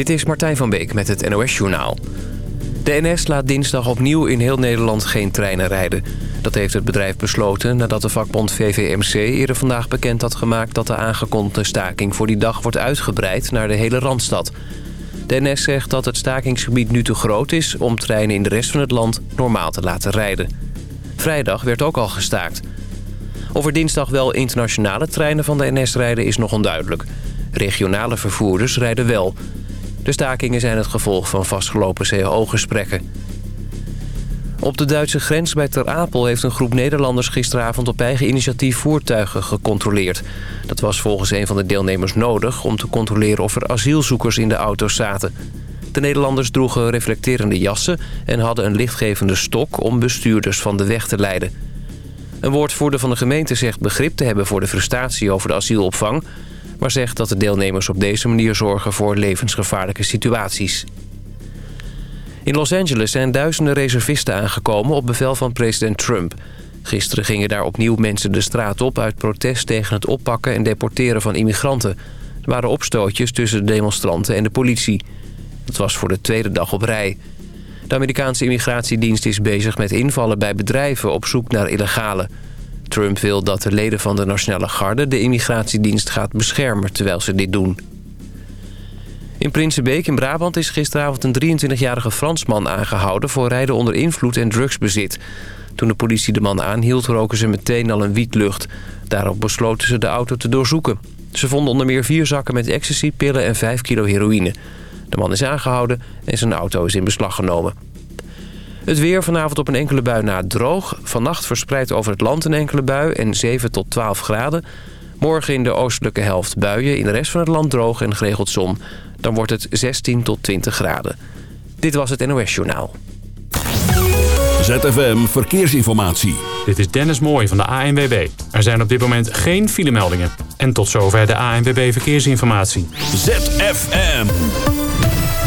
Dit is Martijn van Beek met het NOS-journaal. De NS laat dinsdag opnieuw in heel Nederland geen treinen rijden. Dat heeft het bedrijf besloten nadat de vakbond VVMC eerder vandaag bekend had gemaakt... dat de aangekondigde staking voor die dag wordt uitgebreid naar de hele Randstad. De NS zegt dat het stakingsgebied nu te groot is om treinen in de rest van het land normaal te laten rijden. Vrijdag werd ook al gestaakt. Of er dinsdag wel internationale treinen van de NS rijden is nog onduidelijk. Regionale vervoerders rijden wel... De stakingen zijn het gevolg van vastgelopen CAO-gesprekken. Op de Duitse grens bij Ter Apel heeft een groep Nederlanders gisteravond op eigen initiatief voertuigen gecontroleerd. Dat was volgens een van de deelnemers nodig om te controleren of er asielzoekers in de auto's zaten. De Nederlanders droegen reflecterende jassen en hadden een lichtgevende stok om bestuurders van de weg te leiden. Een woordvoerder van de gemeente zegt begrip te hebben voor de frustratie over de asielopvang maar zegt dat de deelnemers op deze manier zorgen voor levensgevaarlijke situaties. In Los Angeles zijn duizenden reservisten aangekomen op bevel van president Trump. Gisteren gingen daar opnieuw mensen de straat op uit protest tegen het oppakken en deporteren van immigranten. Er waren opstootjes tussen de demonstranten en de politie. Het was voor de tweede dag op rij. De Amerikaanse immigratiedienst is bezig met invallen bij bedrijven op zoek naar illegale. Trump wil dat de leden van de Nationale Garde de immigratiedienst gaat beschermen terwijl ze dit doen. In Prinsenbeek in Brabant is gisteravond een 23-jarige Fransman aangehouden... voor rijden onder invloed en drugsbezit. Toen de politie de man aanhield roken ze meteen al een wietlucht. Daarop besloten ze de auto te doorzoeken. Ze vonden onder meer vier zakken met ecstasy, pillen en 5 kilo heroïne. De man is aangehouden en zijn auto is in beslag genomen. Het weer vanavond op een enkele bui na droog. Vannacht verspreid over het land een enkele bui en 7 tot 12 graden. Morgen in de oostelijke helft buien, in de rest van het land droog en geregeld zon. Dan wordt het 16 tot 20 graden. Dit was het NOS Journaal. ZFM Verkeersinformatie. Dit is Dennis Mooij van de ANWB. Er zijn op dit moment geen filemeldingen. En tot zover de ANWB Verkeersinformatie. ZFM.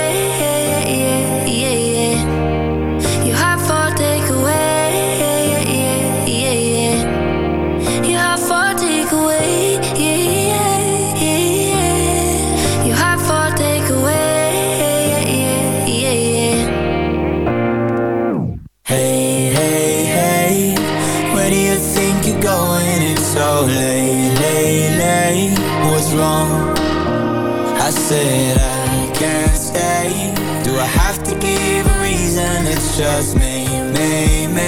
away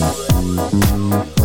Thank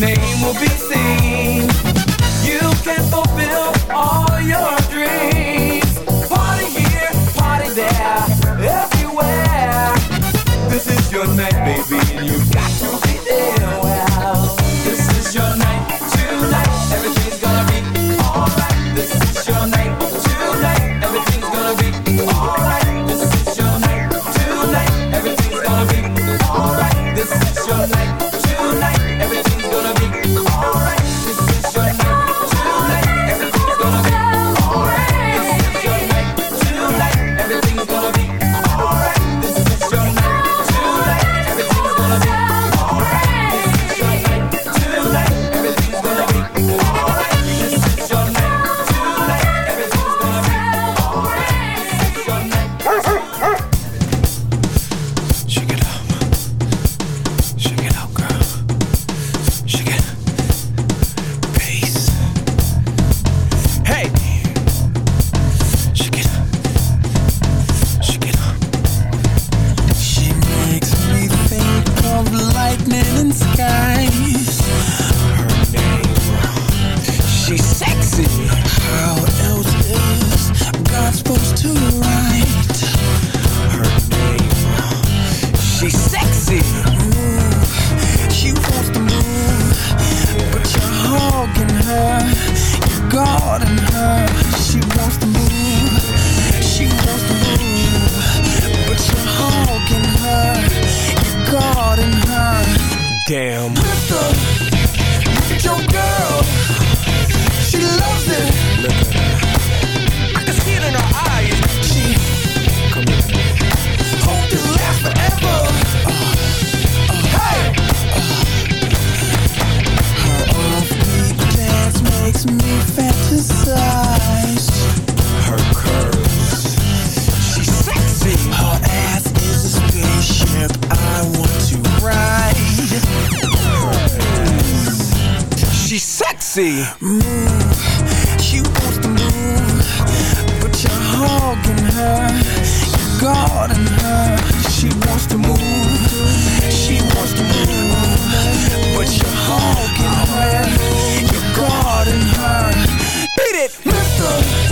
name will be Now lift up, lift your girl. She loves it. I can see it in her eyes. She hope this lasts forever. Uh, uh, hey. Uh, her offbeat dance makes me fantasize. Her curves, she's sexy. Her ass is a spaceship I want to ride. she's sexy. Move, she wants to move, but you're hogging her, you're guarding her. She wants to move, she wants to move, but you're hogging her, you're guarding her. Beat it, Mister.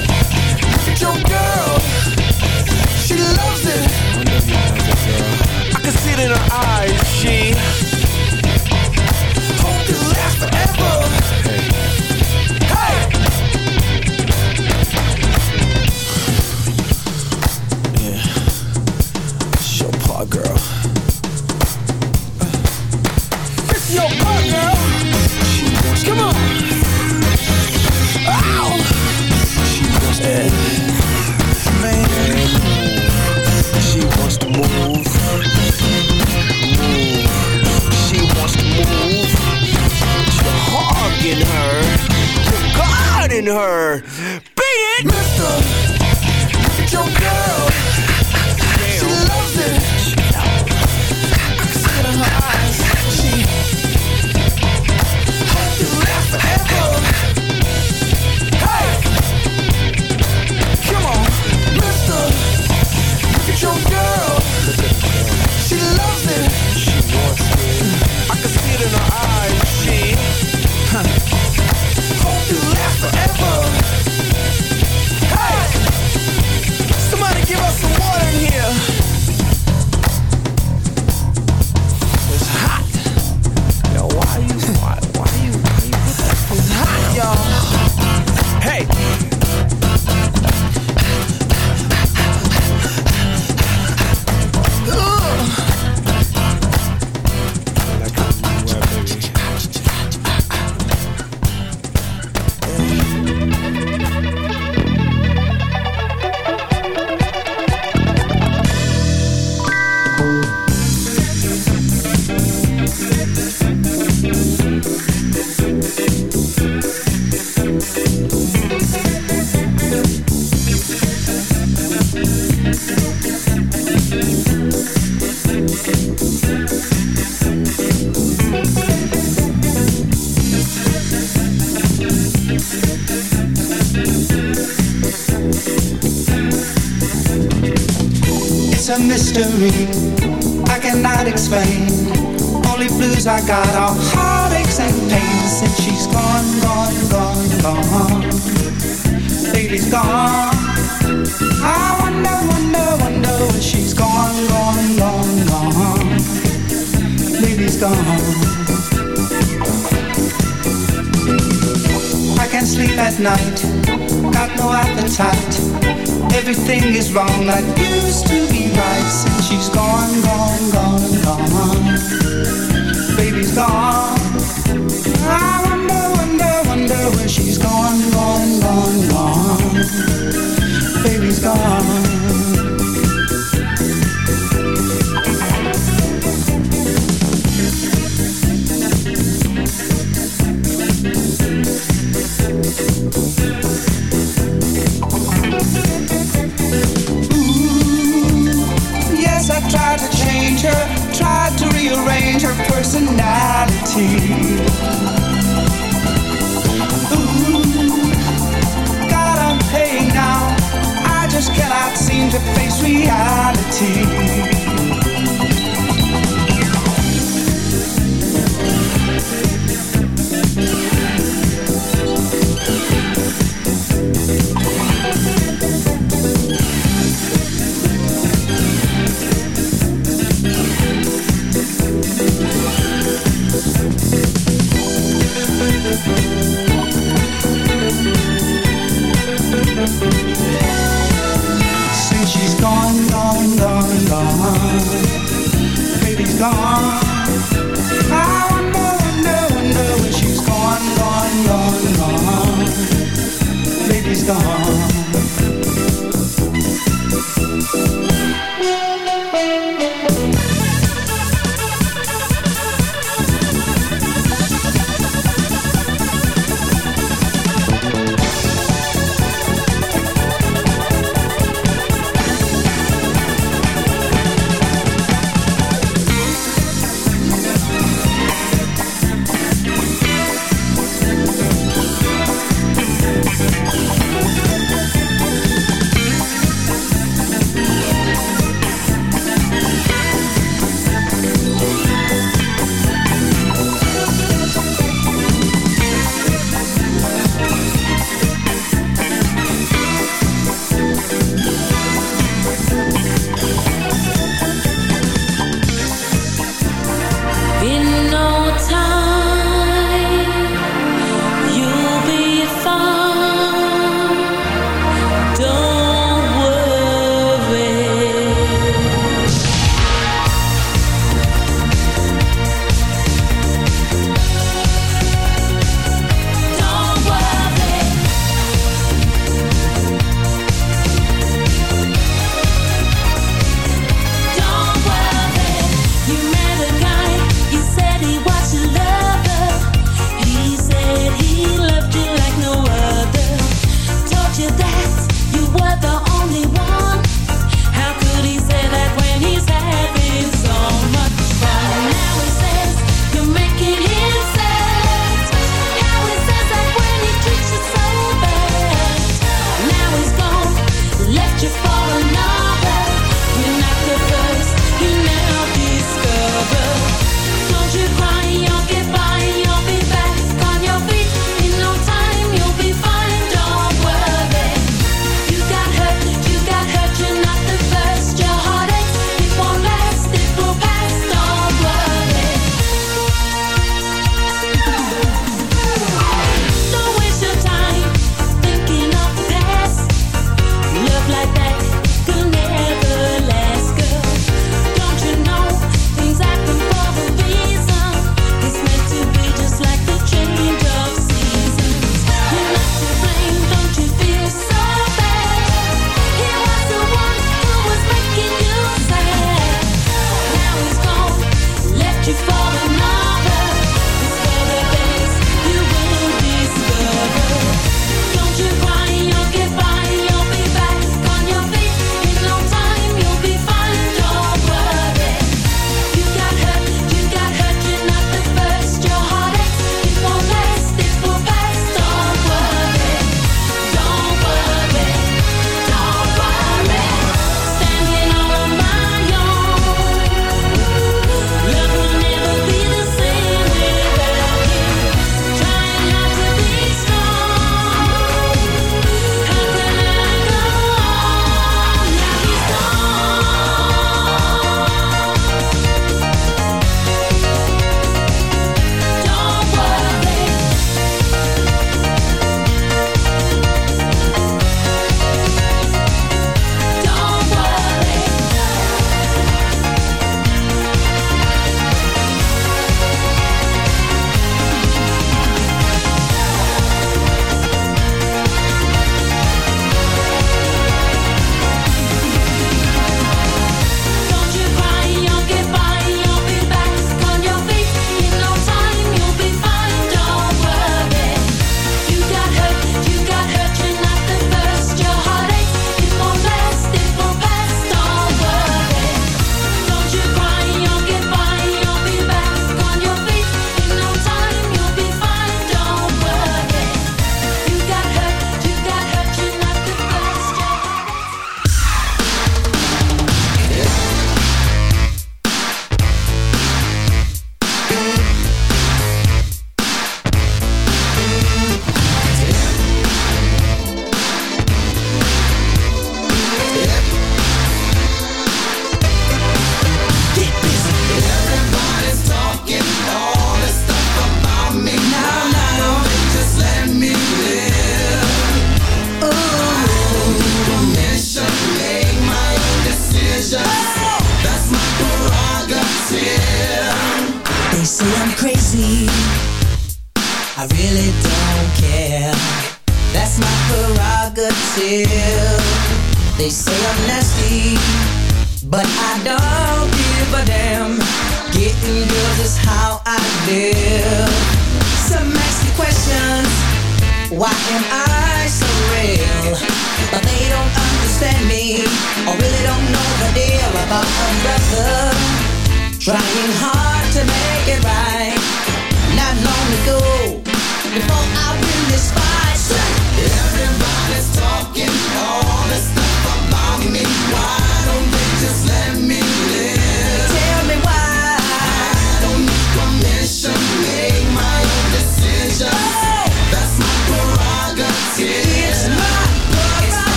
I wonder, wonder, wonder where she's gone, gone, gone, gone. to face reality. gone, gone, gone. Baby's gone.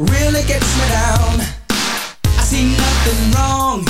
really gets me down. I see nothing wrong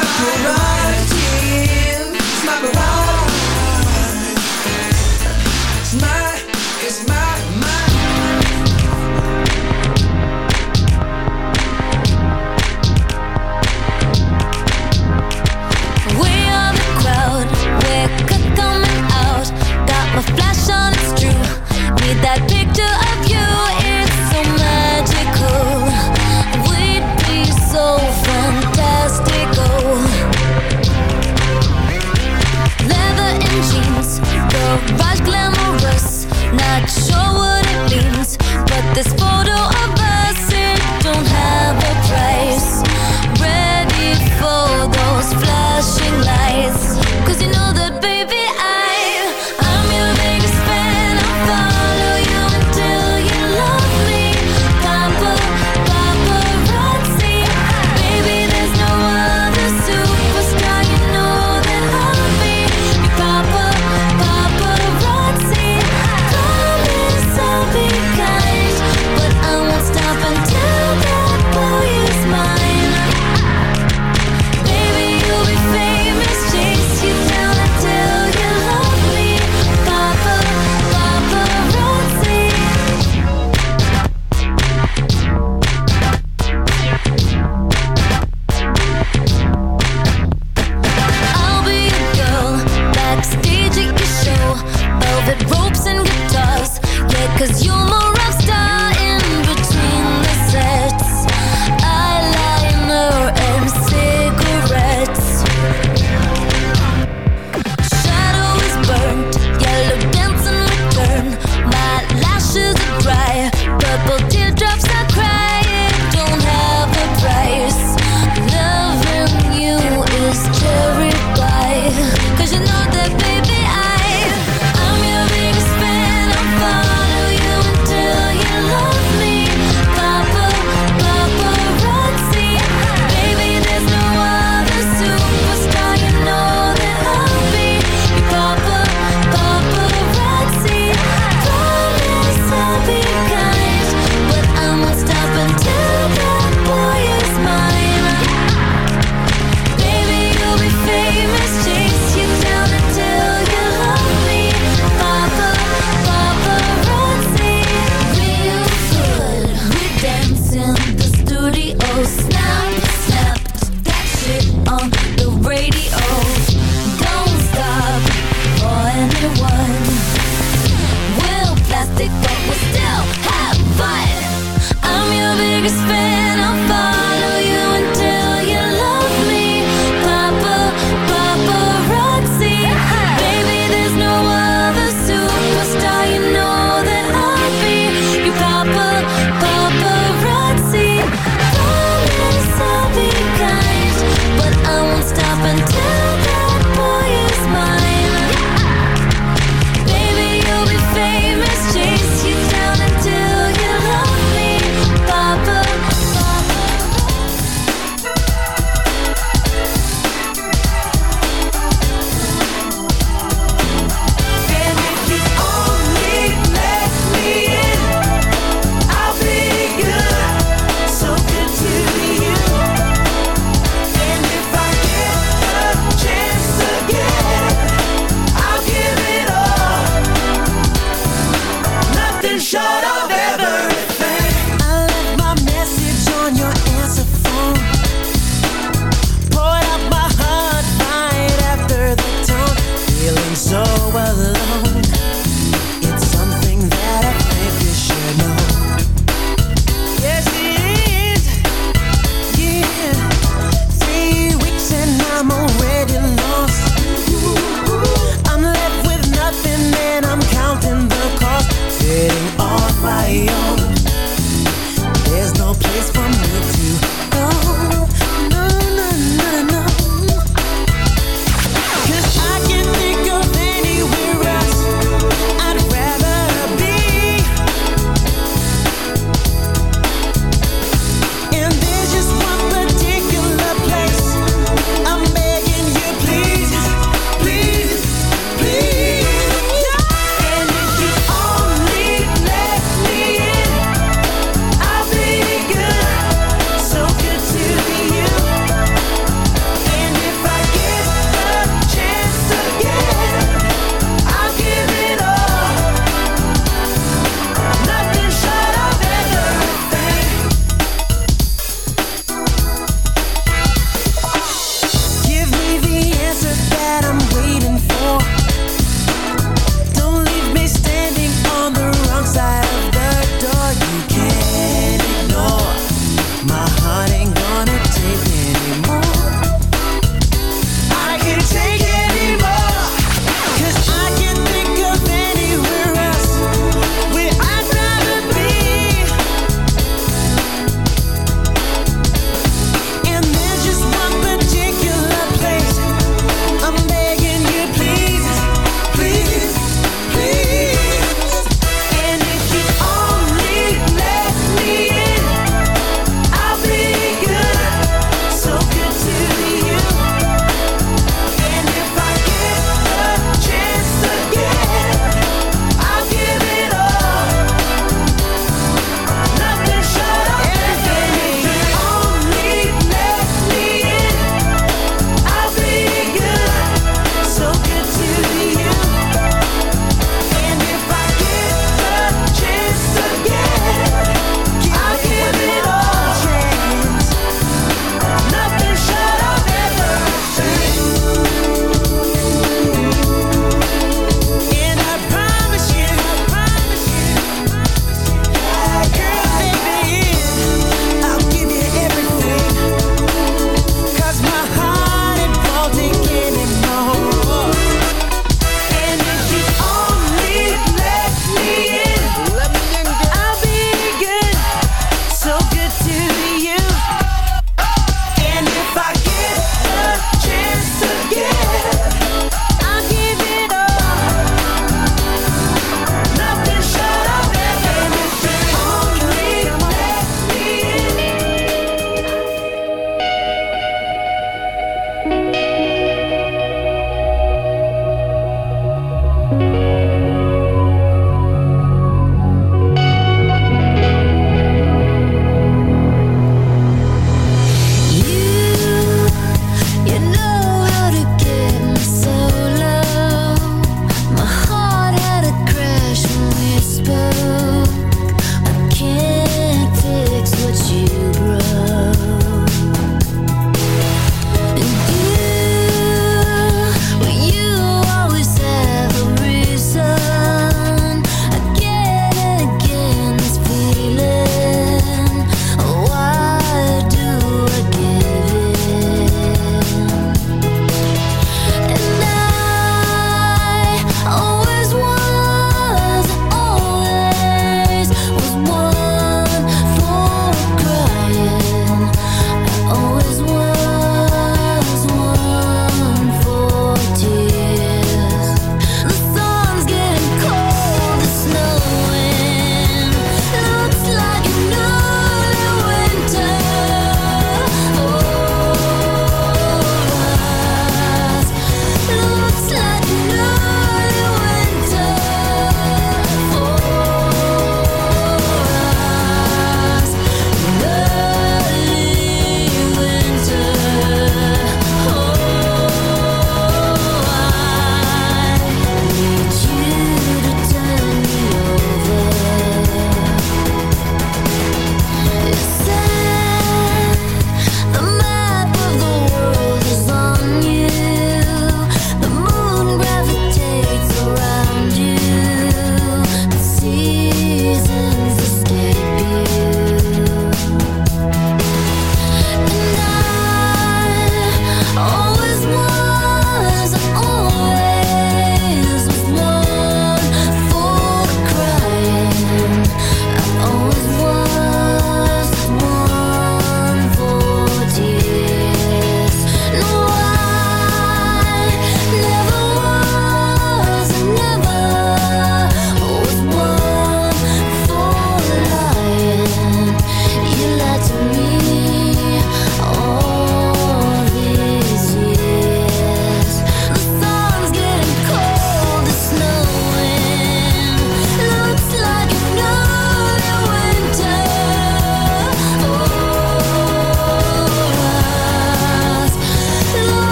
like a